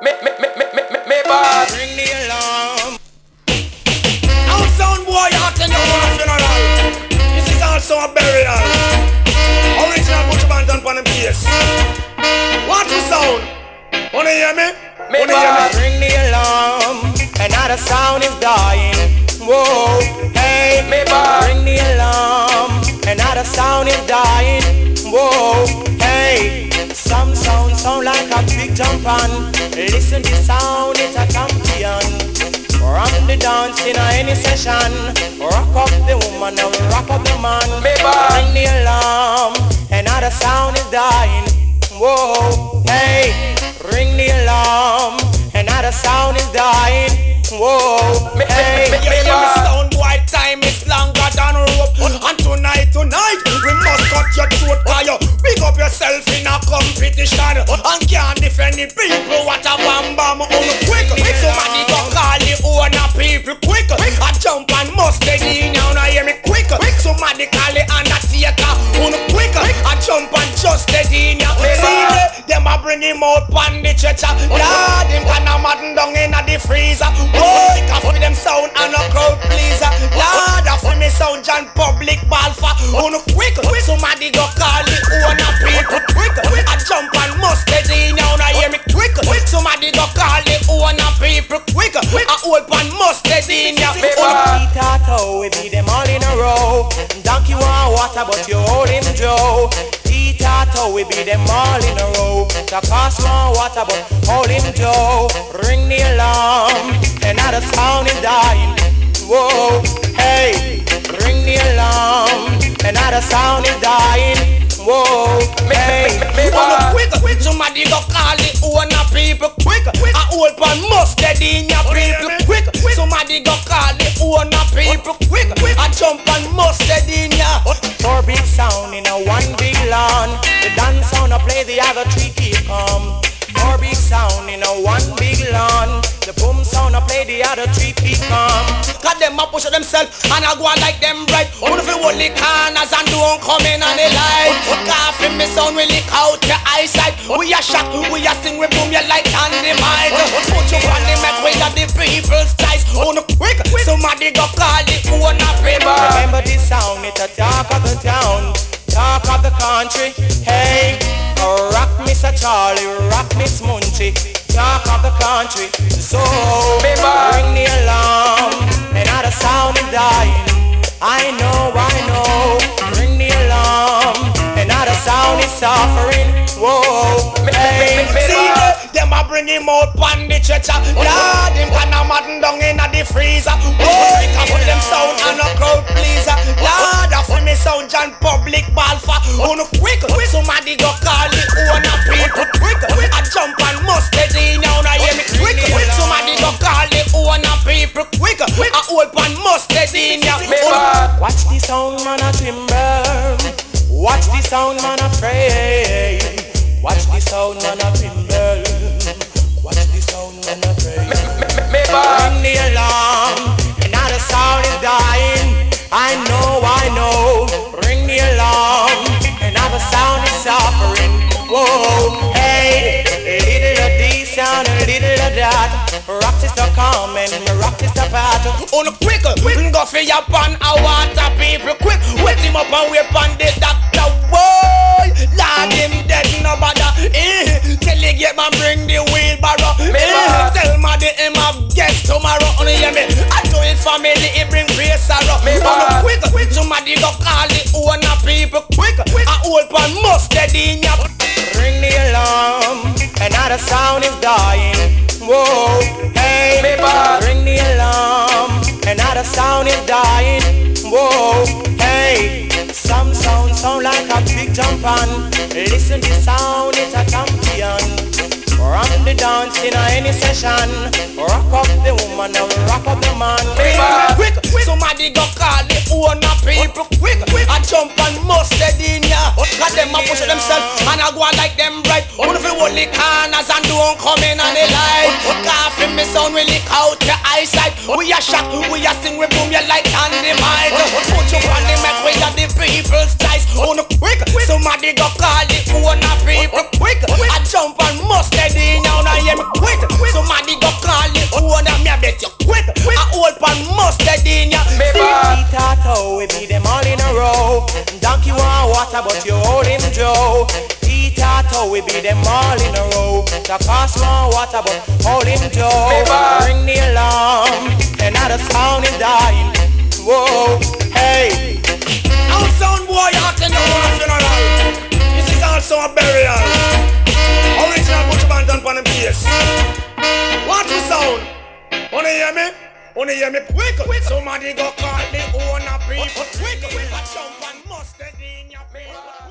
Me, me, me, me, me, me, me bad. Ring the alarm. Now sound boy acting your one funeral. This is also a burial. Original Butcher Banton on the bass. What to sound? Wanna hear me? Me Wanna hear me? Ring the alarm. Another sound is dying. Whoa, hey. Me bad. Ring the alarm. Another sound is dying. Whoa, hey. Some sound sound like a big jump on. Listen the sound, it's a champion. Run the dance in any session. Rock up the woman and rock up the man. Bad. Ring the alarm. Another sound is dying. Whoa, hey. Ring the alarm. Another sound is dying. Whoa, hey. The people, what a bam bam on quick. Somebody go call the owner people quick. I jump and mustard in now, now hear me quick. Somebody call the undertaker on quick. I jump and just dead in ya See them a bring him out pan the stretcher. Lord, him can a madden down in a the freezer. Boy, cause for them sound and a crowd pleaser. Lord, I for me sound John public ball for On quick, somebody go call the Tato, we beat them all in a row. Donkey want water, but you hold him Joe. Tato, we beat them all in a row. The cost want water, but hold him Joe. Ring the alarm, another sound is dying. Whoa, hey, ring the alarm, another sound is dying. Whoa, Me, hey. me, me, me bad. quick, quick, somebody go call people quick. Hold pan in your people quick. Somebody go call people quick. I jump and mustard in ya. Four big sound in a one big lawn. The dance sound I play, the other three keep calm. Four big sound in a one big lawn. The boom sound I play, the other three keep calm. Cause them a push themselves and I go on like them bright. Only fi hold the corners and don't come in on the light. Coffee me sound will lick out your eyesight. We a shock, we a sing, we boom you like dynamite. Put you on the map with the people's ties. On quick, somebody go call the owner people. Remember this sound, it's a talk of the town, talk of the country. Hey, rock Mr. Charlie, rock Miss Munchie, talk of the country. So Remember. ring the alarm, another sound is dying. I know, I know. Ring the alarm, another sound is suffering. Whoa, hey. See them a bring him out pan the stretcher. Lord, him can a madden down in a the freezer. Boy, can put them sound and a crowd pleaser. Lord, I feel me sound John public ball for On quick, somebody go call the owner people quick. I jump and mustard in now, now hear me quick. Somebody go call the owner people quick. I hold pan mustard in ya Watch the sound man a timber. Watch the sound man a pray. Watch the sound man a timber. Watch the sound man a bad. Ring the alarm, another sound is dying. I know, I know. Ring the alarm, another sound is suffering. Whoa, hey, a little of this sound, a little of that. Rock sister come and rock sister pat. On a quick, quick, go for your pan, I want a people quick. Wet him up and wait on the bring grace sorrow. Me On a quick, quick, somebody go call the owner people quick. I hold pan mustard in ya. Ring the alarm, another sound is dying. Whoa, hey, Me bad. ring the alarm, another sound is dying. Whoa, hey, some sound sound like a big jump on. Listen the sound, it's a champion. Run the dance in any session. Rock up the woman and rock up the man. Quick, quick, somebody go call the owner people quick. I jump and mustard in ya. Cause them a push themselves and I go on like them bright. Only fi hold the corners and don't come in on the light. Coffee me sound will lick out your eyesight. We a shock, we a sing, we boom you like dynamite. Put you on the map with the people's ties. On the quick, somebody go call the owner people quick. I water, but you hold him Joe. Tito, oh, we be them all in a row. The cost more water, but hold him Joe. Ring the alarm, the sound is dying. Whoa, hey. Now sound boy, you attend the funeral. This is also a burial. Original Butch Banton on the bass. What to sound? Wanna hear me? Wanna hear me? Wake up. Somebody go call owner people. Wake up. Jump and mustard in your people.